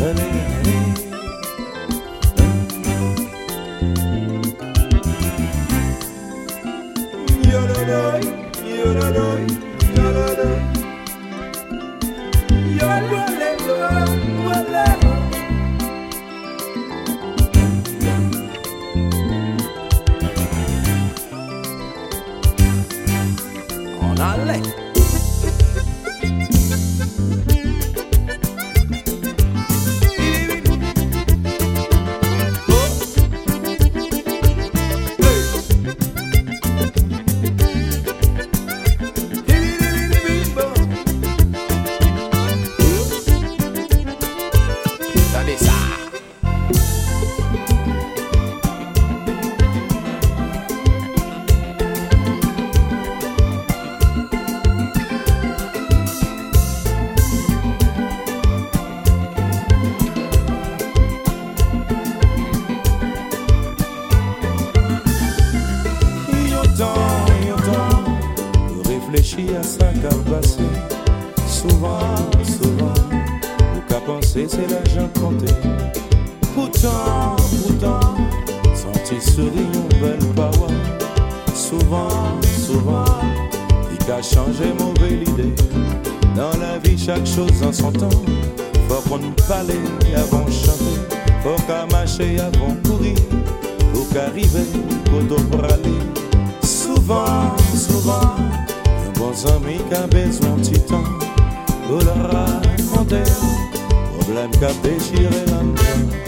Amen. C'est l'argent compté. Pourtant, pourtant, senti sourire, belle parole. Souvent, souvent, il a changé mauvaise idée. Dans la vie, chaque chose en son temps. Faut qu'on parle avant de chanter. Faut qu'à marcher avant de courir. Faut qu'arriver, pour aller. Souvent, souvent, un bon Ou la raconter Problème qu'a déchiré la mer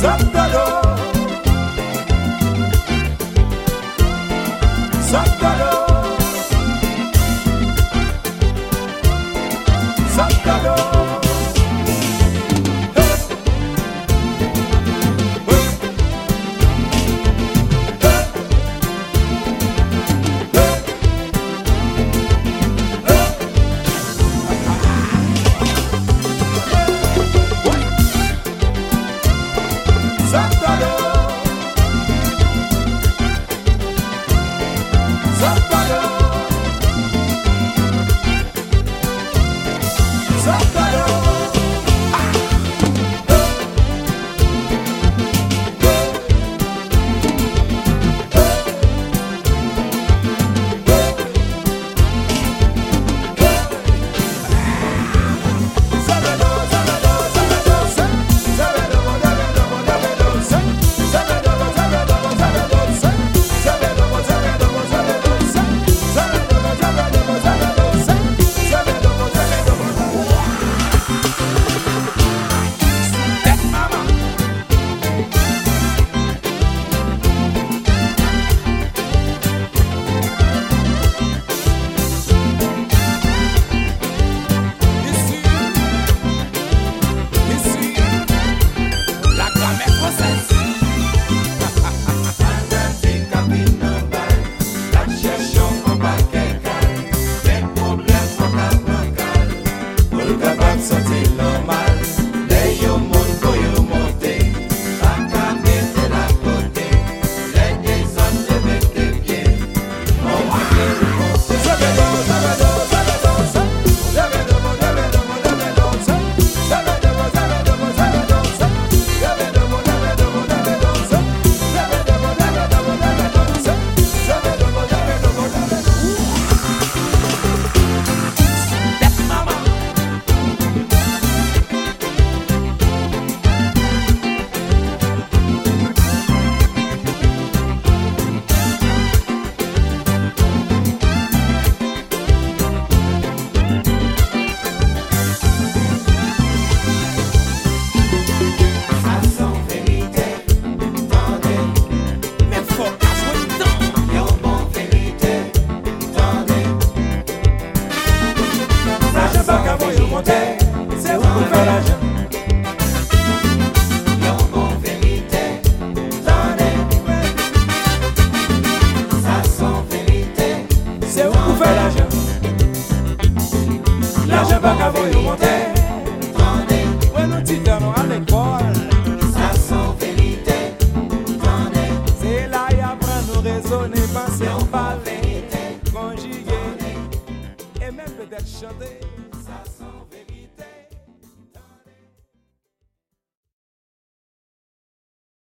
Zandalo raisonner, passer en parler, conjuguer et même peut-être chanter.